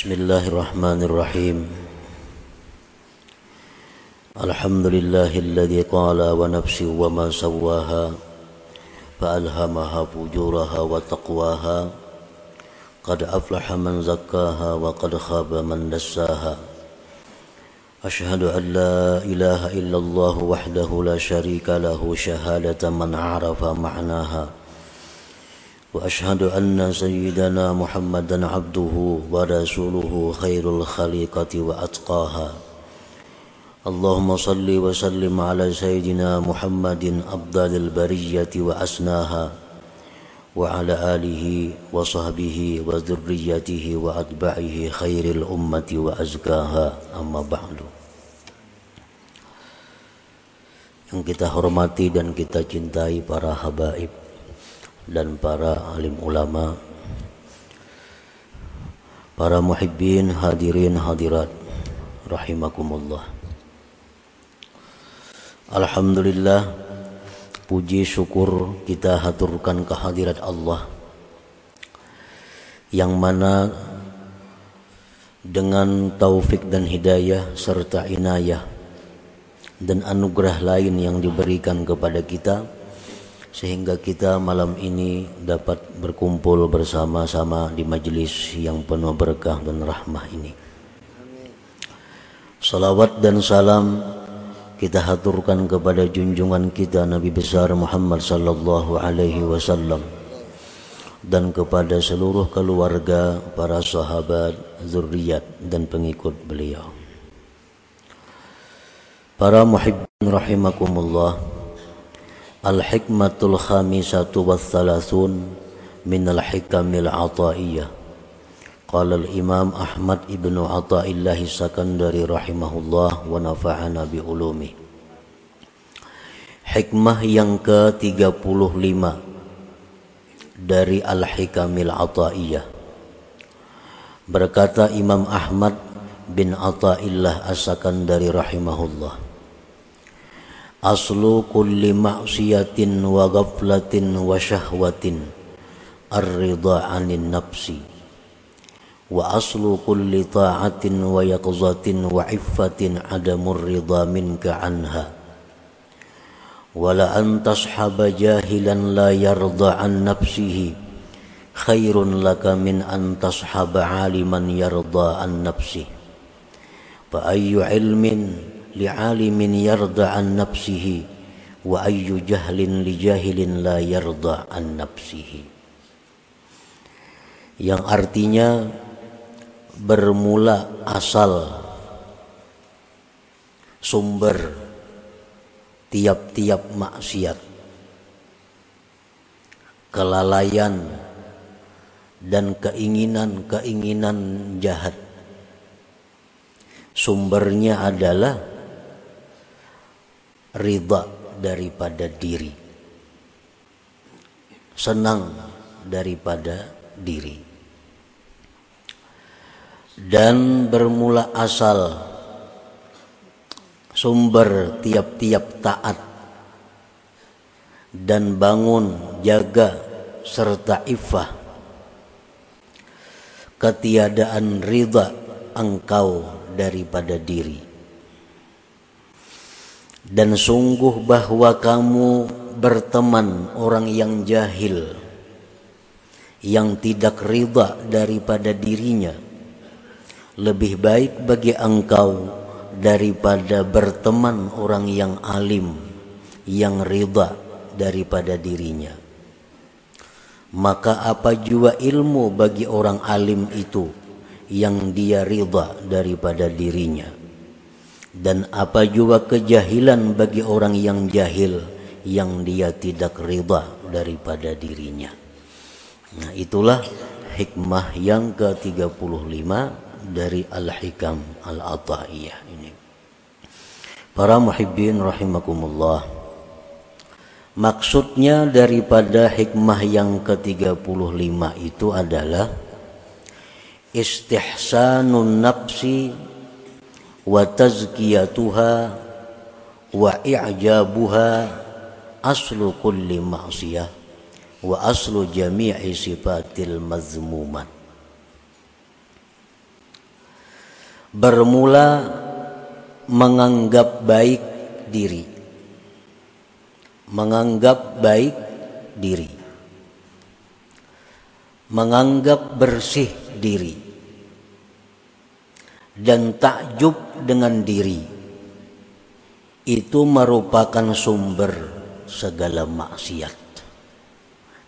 بسم الله الرحمن الرحيم. الحمد لله الذي قال ونفس وما سواها فألهمها فجورها وتقواها قد أفلح من زكاها وقد خاب من دساها أشهد أن لا إله إلا الله وحده لا شريك له شهادة من عرف معناها. وأشهد أن سيدنا محمدا عبده ورسوله خير الخليقة وأتقاها. اللهم صل وسلم على سيدنا محمد افضل البرية وأسناها وعلى آله وصحبه وذريته وأتباعه خير الأمة وأزكاها. أما بعد yang kita hormati dan kita cintai para habaib. Dan para alim ulama para muhibbin hadirin hadirat rahimakumullah. Alhamdulillah puji syukur kita haturkan kehadirat Allah yang mana dengan taufik dan hidayah serta inayah dan anugerah lain yang diberikan kepada kita sehingga kita malam ini dapat berkumpul bersama-sama di majelis yang penuh berkah dan rahmah ini. Salawat dan salam kita haturkan kepada junjungan kita Nabi besar Muhammad sallallahu alaihi wasallam dan kepada seluruh keluarga, para sahabat, zuriat dan pengikut beliau. Para muhibbin rahimakumullah. Al-hikmatul khamisatu thalathun min al-hikamil ataiyah. Qala al-imam Ahmad ibnu Ataillahi Sakandari rahimahullah wa nafa'ana bi ulumi. Hikmah yang ke-35 dari Al-Hikamil Ataiyah. Berkata Imam Ahmad bin Ataillah As-Sakandari rahimahullah aslu kulli ma'siyatin wa ghaflatin wa syahwatin ar-ridha 'anil nafsi wa aslu kulli ta'atin wa yaqzatin wa iffatin 'adamur ridha minka 'anha wala an tashhaba jahilan la yarda 'an nafsihi khairun laka min an tashhaba li'alimin yarda an nafsihi wa ayyu jahlin li jahilin la yarda an nafsihi. Yang artinya bermula asal sumber tiap-tiap maksiat kelalaian dan keinginan-keinginan jahat. Sumbernya adalah ridha daripada diri. Senang daripada diri. Dan bermula asal. Sumber tiap-tiap taat. Dan bangun jaga serta ifah ketiadaan ridha engkau daripada diri dan sungguh bahwa kamu berteman orang yang jahil yang tidak riba daripada dirinya. Lebih baik bagi engkau daripada berteman orang yang alim yang riba daripada dirinya. Maka apa jua ilmu bagi orang alim itu yang dia riba daripada dirinya dan apa juga kejahilan bagi orang yang jahil yang dia tidak riba daripada dirinya. Nah, itulah hikmah yang ke-35 dari Al-Hikam Al-Ataiyah ini. Para muhibbin rahimakumullah. Maksudnya daripada hikmah yang ke-35 itu adalah istihsanun nafsi wa tazkiyatuha wa i'jabuha aslu kulli ma'siyah wa aslu jami'i sifatil mazmumat. Bermula menganggap baik diri. Menganggap baik diri. Menganggap bersih diri dan takjub dengan diri itu merupakan sumber segala maksiat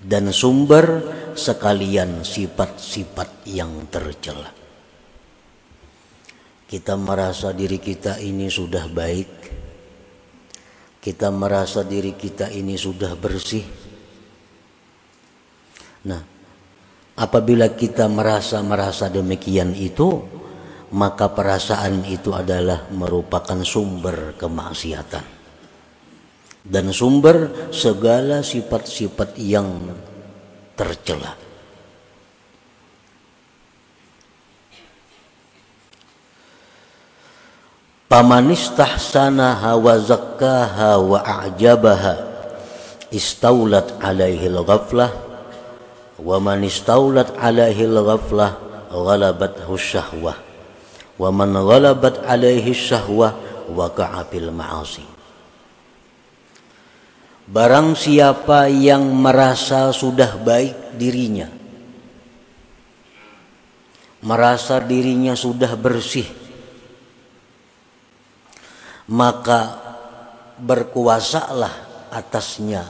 dan sumber sekalian sifat-sifat yang tercela. Kita merasa diri kita ini sudah baik. Kita merasa diri kita ini sudah bersih. Nah, apabila kita merasa-merasa demikian itu, maka perasaan itu adalah merupakan sumber kemaksiatan dan sumber segala sifat-sifat yang tercela. Pamanistahsanaha wa zakkaha wa a'jabaha istaulat alaihi al-ghaflah wa man istaulat alaihi al-ghaflah ghalabathu syahwah wa man ghalabat alaihi syahwah waqa'a fil ma'asi Barang siapa yang merasa sudah baik dirinya, merasa dirinya sudah bersih, maka berkuasalah atasnya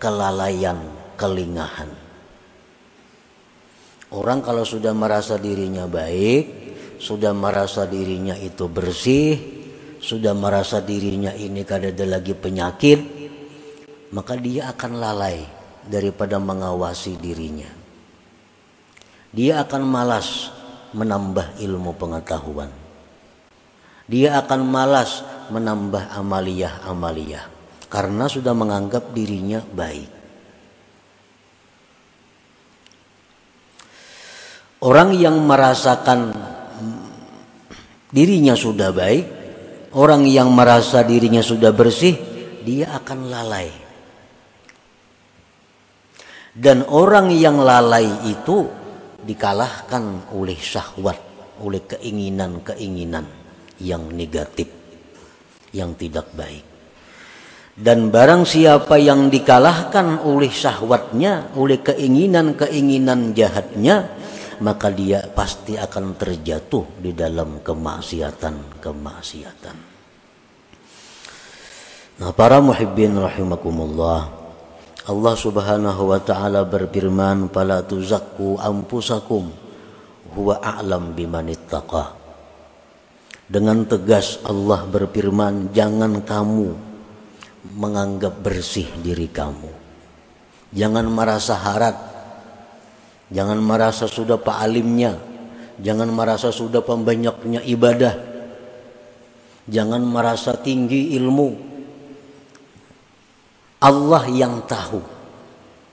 kelalaian, kelingahan. Orang kalau sudah merasa dirinya baik, sudah merasa dirinya itu bersih, sudah merasa dirinya ini kada ada lagi penyakit, maka dia akan lalai daripada mengawasi dirinya. Dia akan malas menambah ilmu pengetahuan. Dia akan malas menambah amaliyah-amaliyah karena sudah menganggap dirinya baik. Orang yang merasakan dirinya sudah baik, orang yang merasa dirinya sudah bersih, dia akan lalai dan orang yang lalai itu dikalahkan oleh syahwat, oleh keinginan-keinginan yang negatif, yang tidak baik. Dan barang siapa yang dikalahkan oleh syahwatnya, oleh keinginan-keinginan jahatnya, maka dia pasti akan terjatuh di dalam kemaksiatan-kemaksiatan. Nah, para muhibbin rahimakumullah, Allah Subhanahu wa taala berfirman, "Fala tuzakku ampusakum huwa a'lam bimanittaqa." Dengan tegas Allah berfirman, "Jangan kamu menganggap bersih diri kamu. Jangan merasa harat. Jangan merasa sudah pak alimnya. Jangan merasa sudah pembanyaknya ibadah. Jangan merasa tinggi ilmu Allah yang tahu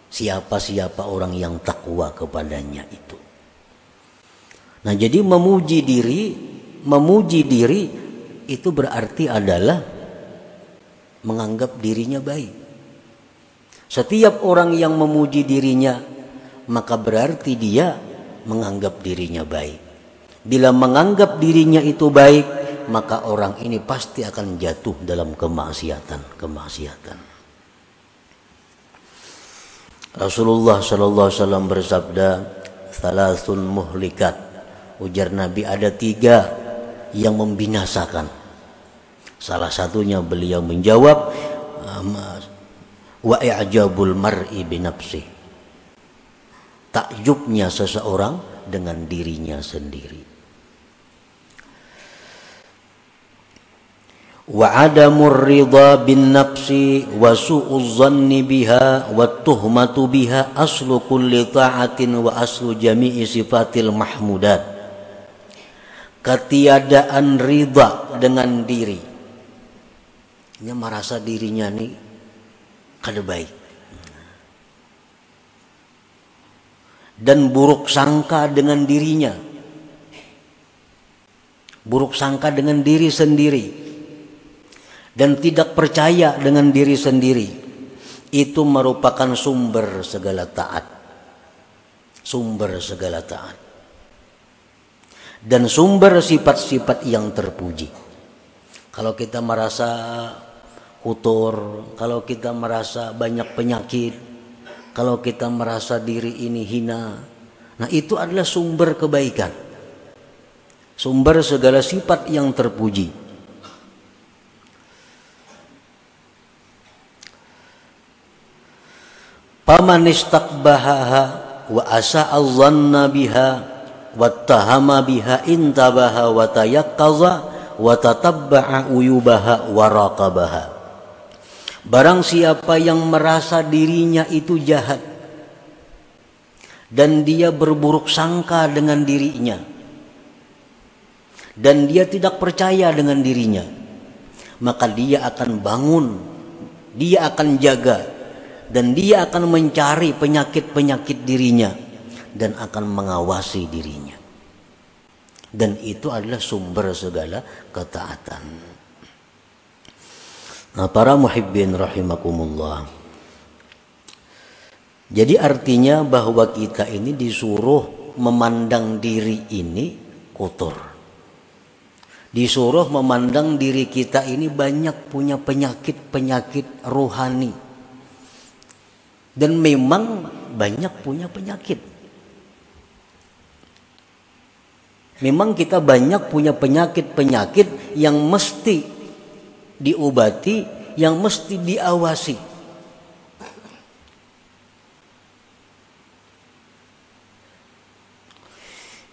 siapa-siapa orang yang takwa kepadanya itu. Nah, jadi memuji diri, memuji diri itu berarti adalah menganggap dirinya baik. Setiap orang yang memuji dirinya, maka berarti dia menganggap dirinya baik. Bila menganggap dirinya itu baik, maka orang ini pasti akan jatuh dalam kemaksiatan, kemaksiatan. Rasulullah Shallallahu Alaihi Wasallam bersabda, "Salasun muhlikat." Ujar Nabi ada tiga yang membinasakan. Salah satunya beliau menjawab, "Wa i'jabul mar'i binafsi." takjubnya seseorang dengan dirinya sendiri. wa adamur ridha bin nafsi wa su'uz zanni biha wa tuhmatu biha aslu kulli ta'atin wa aslu jami'i sifatil mahmudat. Ketiadaan ridha dengan diri. Ini merasa dirinya nih kada baik. Dan buruk sangka dengan dirinya. Buruk sangka dengan diri sendiri dan tidak percaya dengan diri sendiri. Itu merupakan sumber segala taat. Sumber segala taat. Dan sumber sifat-sifat yang terpuji. Kalau kita merasa kotor, kalau kita merasa banyak penyakit, kalau kita merasa diri ini hina, nah itu adalah sumber kebaikan. Sumber segala sifat yang terpuji. Paman istakbahaha wa asa al-zanna biha wattahama biha intabaha wa tayaqqaza wa tatabba'a uyubaha wa raqabaha barang siapa yang merasa dirinya itu jahat dan dia berburuk sangka dengan dirinya dan dia tidak percaya dengan dirinya maka dia akan bangun dia akan jaga dan dia akan mencari penyakit-penyakit dirinya dan akan mengawasi dirinya. Dan itu adalah sumber segala ketaatan. Nah, para muhibbin rahimakumullah. Jadi artinya bahwa kita ini disuruh memandang diri ini kotor. Disuruh memandang diri kita ini banyak punya penyakit-penyakit rohani. Dan memang banyak punya penyakit. Memang kita banyak punya penyakit-penyakit yang mesti diobati, yang mesti diawasi.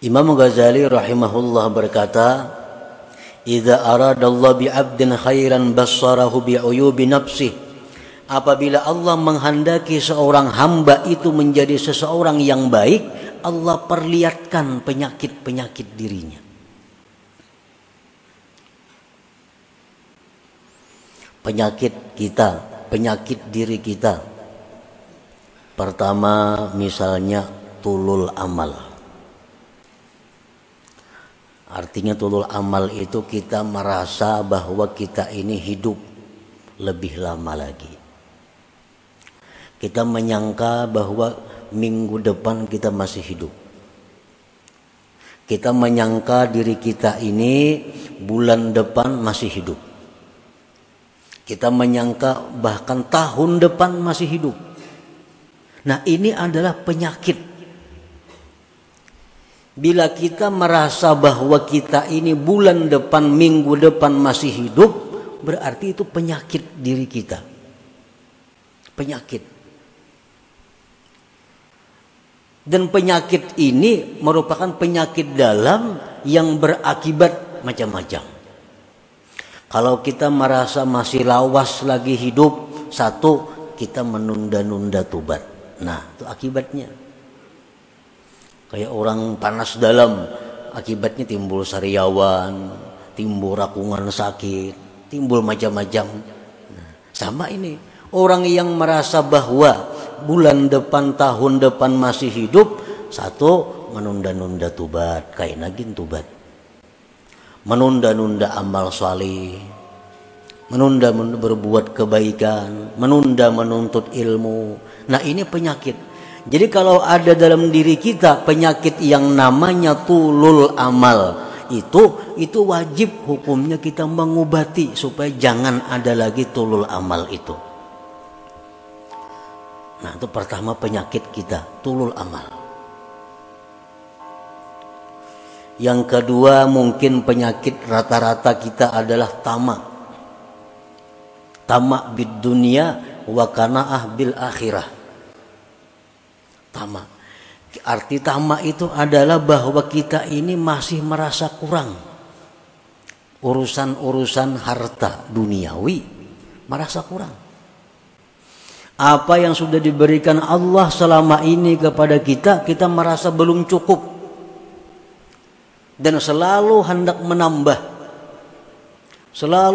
Imam Ghazali rahimahullah berkata, "Idza aradallahu bi 'abdin khairan bassarahu bi uyubi nafsihi." Apabila Allah menghendaki seorang hamba itu menjadi seseorang yang baik, Allah perlihatkan penyakit-penyakit dirinya. Penyakit kita, penyakit diri kita. Pertama misalnya tulul amal. Artinya tulul amal itu kita merasa bahwa kita ini hidup lebih lama lagi. Kita menyangka bahwa minggu depan kita masih hidup. Kita menyangka diri kita ini bulan depan masih hidup. Kita menyangka bahkan tahun depan masih hidup. Nah, ini adalah penyakit. Bila kita merasa bahwa kita ini bulan depan, minggu depan masih hidup, berarti itu penyakit diri kita. Penyakit. Dan penyakit ini merupakan penyakit dalam yang berakibat macam-macam. Kalau kita merasa masih lawas lagi hidup, satu kita menunda-nunda tobat. Nah, itu akibatnya. Kayak orang panas dalam, akibatnya timbul sariawan, timbul rakungan sakit, timbul macam-macam. Nah, sama ini, orang yang merasa bahwa bulan depan tahun depan masih hidup satu menunda-nunda tubat kain lagi tubat menunda-nunda amal salih menunda berbuat kebaikan. Menunda menuntut ilmu. Nah ini penyakit. Jadi kalau ada dalam diri kita penyakit yang namanya tulul amal itu itu wajib hukumnya kita mengobati supaya jangan ada lagi tulul amal itu. Nah itu pertama penyakit kita, tulul amal. Yang kedua mungkin penyakit rata-rata kita adalah tamak. Tamak bid dunia wa kana'ah bil akhirah. Tamak. Arti tamak itu adalah bahwa kita ini masih merasa kurang. Urusan-urusan harta duniawi merasa kurang apa yang sudah diberikan Allah selama ini kepada kita, kita merasa belum cukup. Dan selalu hendak menambah. Selalu